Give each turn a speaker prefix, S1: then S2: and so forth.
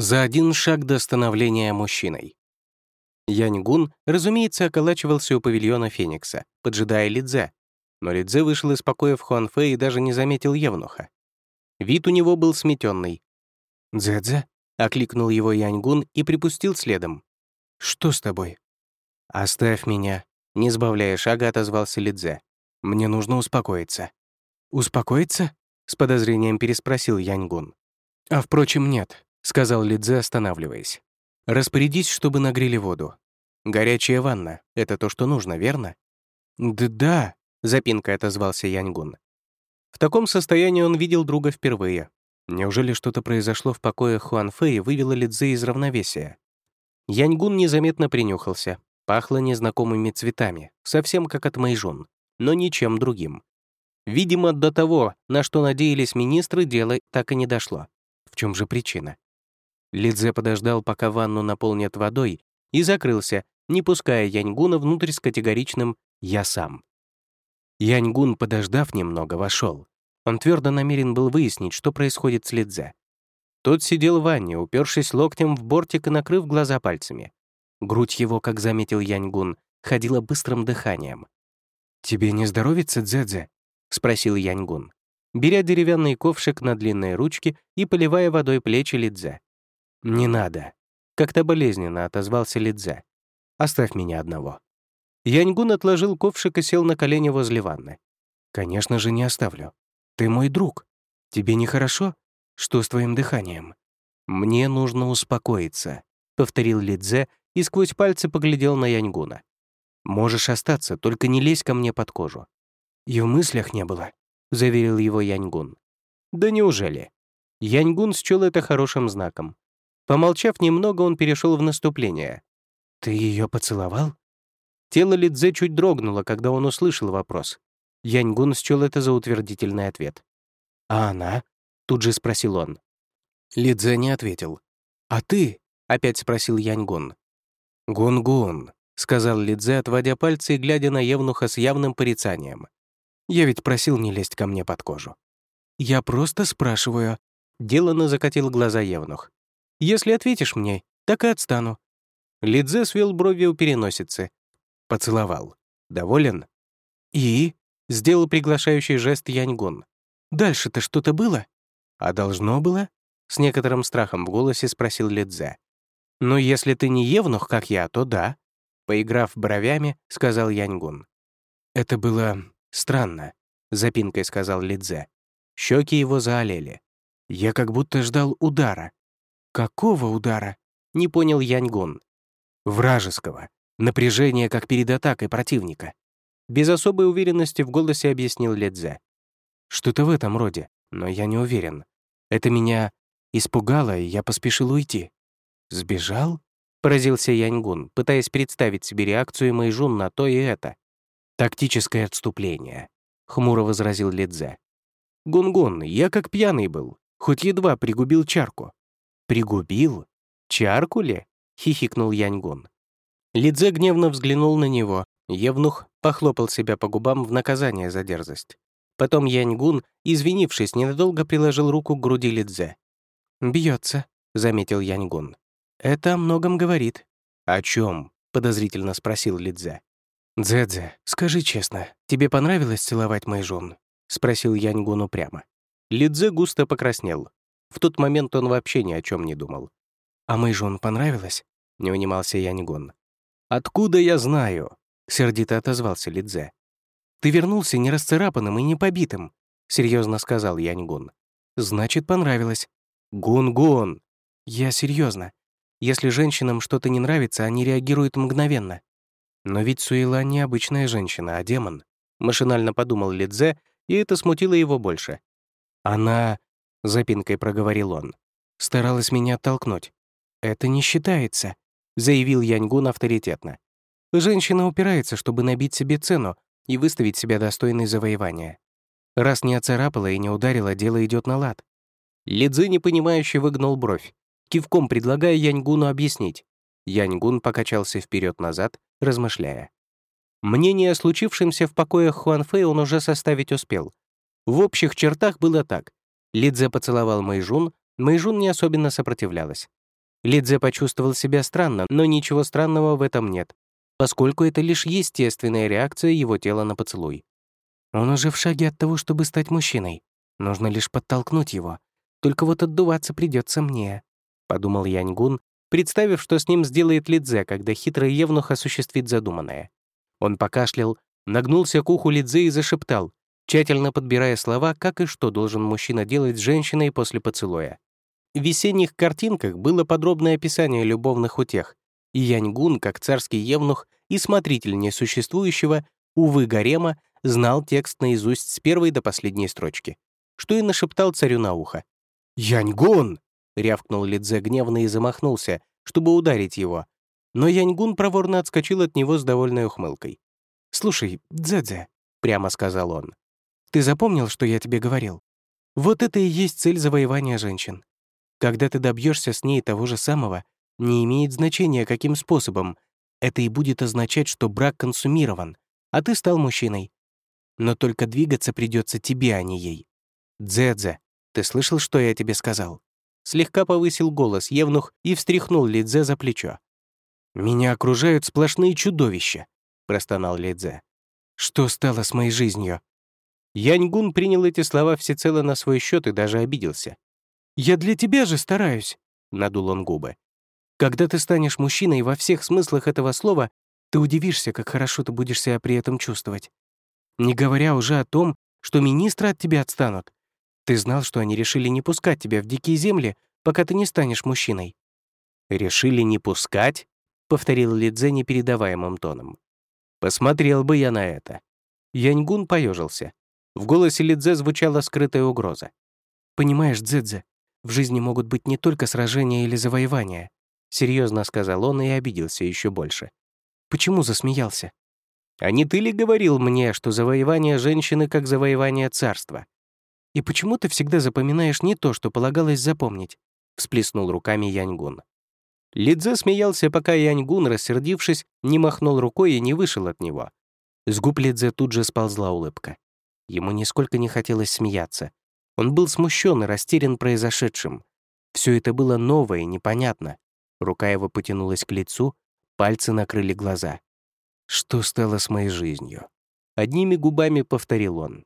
S1: За один шаг до становления мужчиной. Яньгун, разумеется, околачивался у павильона Феникса, поджидая Лидзе. Но Лидзе вышел из покоя в Хуанфэ и даже не заметил Евнуха. Вид у него был сметенный. «Дзэдзе?» — окликнул его Яньгун и припустил следом. «Что с тобой?» «Оставь меня», — не сбавляя шага, отозвался Лидзе. «Мне нужно успокоиться». «Успокоиться?» — с подозрением переспросил Яньгун. «А впрочем, нет. — сказал Лидзе, останавливаясь. «Распорядись, чтобы нагрели воду. Горячая ванна — это то, что нужно, верно?» «Да-да», — запинкой отозвался Яньгун. В таком состоянии он видел друга впервые. Неужели что-то произошло в покоях Хуанфэ и вывело Лидзе из равновесия? Яньгун незаметно принюхался. Пахло незнакомыми цветами, совсем как от Мэйжун, но ничем другим. Видимо, до того, на что надеялись министры, дело так и не дошло. В чем же причина? Лидзе подождал, пока ванну наполнят водой, и закрылся, не пуская Яньгуна внутрь с категоричным «я сам». Яньгун, подождав немного, вошел. Он твердо намерен был выяснить, что происходит с Лидзе. Тот сидел в ванне, упершись локтем в бортик и накрыв глаза пальцами. Грудь его, как заметил Яньгун, ходила быстрым дыханием. «Тебе не здоровится, Дзэдзе?» — спросил Яньгун, беря деревянный ковшик на длинные ручки и поливая водой плечи Лидзе. «Не надо», — как-то болезненно отозвался Лидзе. «Оставь меня одного». Яньгун отложил ковшик и сел на колени возле ванны. «Конечно же, не оставлю. Ты мой друг. Тебе нехорошо? Что с твоим дыханием?» «Мне нужно успокоиться», — повторил Лидзе и сквозь пальцы поглядел на Яньгуна. «Можешь остаться, только не лезь ко мне под кожу». «И в мыслях не было», — заверил его Яньгун. «Да неужели?» Яньгун счел это хорошим знаком. Помолчав немного, он перешел в наступление. «Ты ее поцеловал?» Тело Лидзе чуть дрогнуло, когда он услышал вопрос. Яньгун счел это за утвердительный ответ. «А она?» — тут же спросил он. Лидзе не ответил. «А ты?» — опять спросил Яньгун. «Гун-гун», — сказал Лидзе, отводя пальцы и глядя на Евнуха с явным порицанием. «Я ведь просил не лезть ко мне под кожу». «Я просто спрашиваю». Делано закатил глаза Евнух. Если ответишь мне, так и отстану». Лидзе свел брови у переносицы. Поцеловал. «Доволен?» «И?» — сделал приглашающий жест Яньгун. «Дальше-то что-то было?» «А должно было?» — с некоторым страхом в голосе спросил Лидзе. «Ну, если ты не евнух, как я, то да», — поиграв бровями, сказал Яньгун. «Это было странно», — запинкой сказал Лидзе. Щеки его заолели. «Я как будто ждал удара, «Какого удара?» — не понял Яньгун. «Вражеского. Напряжение, как перед атакой противника». Без особой уверенности в голосе объяснил Ледзе. «Что-то в этом роде, но я не уверен. Это меня испугало, и я поспешил уйти». «Сбежал?» — поразился Яньгун, пытаясь представить себе реакцию Мэйжун на то и это. «Тактическое отступление», — хмуро возразил Лидзе. «Гунгун, я как пьяный был, хоть едва пригубил чарку. «Пригубил? Чарку ли?» — хихикнул Яньгун. Лидзе гневно взглянул на него. Евнух похлопал себя по губам в наказание за дерзость. Потом Яньгун, извинившись, ненадолго приложил руку к груди Лидзе. Бьется, заметил Яньгун. «Это о многом говорит». «О чем? подозрительно спросил Лидзе. «Дзэдзе, скажи честно, тебе понравилось целовать мой жен?» — спросил Яньгун упрямо. Лидзе густо покраснел. В тот момент он вообще ни о чем не думал. «А мы же он понравилось?» — не унимался Янигон. «Откуда я знаю?» — сердито отозвался Лидзе. «Ты вернулся не расцарапанным и не побитым», — серьезно сказал Янигон. «Значит, понравилось». «Гун-гун!» «Я серьезно. Если женщинам что-то не нравится, они реагируют мгновенно. Но ведь Суила не обычная женщина, а демон», — машинально подумал Лидзе, и это смутило его больше. «Она — запинкой проговорил он. «Старалась меня оттолкнуть». «Это не считается», — заявил Яньгун авторитетно. «Женщина упирается, чтобы набить себе цену и выставить себя достойной завоевания. Раз не оцарапала и не ударила, дело идет на лад». Лидзи непонимающе выгнал бровь, кивком предлагая Яньгуну объяснить. Яньгун покачался вперед назад размышляя. Мнение о случившемся в покоях Хуанфэй он уже составить успел. В общих чертах было так. Лидзе поцеловал Мэйжун, Мэйжун не особенно сопротивлялась. Лидзе почувствовал себя странно, но ничего странного в этом нет, поскольку это лишь естественная реакция его тела на поцелуй. Он уже в шаге от того, чтобы стать мужчиной. Нужно лишь подтолкнуть его. Только вот отдуваться придется мне, подумал Яньгун, представив, что с ним сделает Лидзе, когда хитрый евнух осуществит задуманное. Он покашлял, нагнулся к уху Лидзе и зашептал, тщательно подбирая слова, как и что должен мужчина делать с женщиной после поцелуя. В весенних картинках было подробное описание любовных утех, и Яньгун, как царский евнух и смотритель несуществующего, увы, гарема, знал текст наизусть с первой до последней строчки, что и нашептал царю на ухо. «Яньгун!» — рявкнул Лидзе гневно и замахнулся, чтобы ударить его. Но Яньгун проворно отскочил от него с довольной ухмылкой. «Слушай, Дзэдзе», — прямо сказал он, — «ты запомнил, что я тебе говорил? Вот это и есть цель завоевания женщин. Когда ты добьешься с ней того же самого, не имеет значения, каким способом. Это и будет означать, что брак консумирован, а ты стал мужчиной. Но только двигаться придется тебе, а не ей. Дзэдзе, ты слышал, что я тебе сказал?» Слегка повысил голос Евнух и встряхнул Лидзе за плечо. «Меня окружают сплошные чудовища», — простонал Лидзе. «Что стало с моей жизнью?» Яньгун принял эти слова всецело на свой счет и даже обиделся. «Я для тебя же стараюсь», — надул он губы. «Когда ты станешь мужчиной во всех смыслах этого слова, ты удивишься, как хорошо ты будешь себя при этом чувствовать. Не говоря уже о том, что министры от тебя отстанут. Ты знал, что они решили не пускать тебя в дикие земли, пока ты не станешь мужчиной». «Решили не пускать?» — повторил Лидзе непередаваемым тоном. «Посмотрел бы я на это». Яньгун поежился. В голосе Лидзе звучала скрытая угроза. «Понимаешь, Дзэдзе, в жизни могут быть не только сражения или завоевания», — серьезно сказал он и обиделся еще больше. «Почему засмеялся?» «А не ты ли говорил мне, что завоевание женщины как завоевание царства?» «И почему ты всегда запоминаешь не то, что полагалось запомнить?» — всплеснул руками Яньгун. Лидзе смеялся, пока Яньгун, рассердившись, не махнул рукой и не вышел от него. С губ Лидзе тут же сползла улыбка. Ему нисколько не хотелось смеяться. Он был смущен и растерян произошедшим. Все это было новое и непонятно. Рука его потянулась к лицу, пальцы накрыли глаза. «Что стало с моей жизнью?» Одними губами повторил он.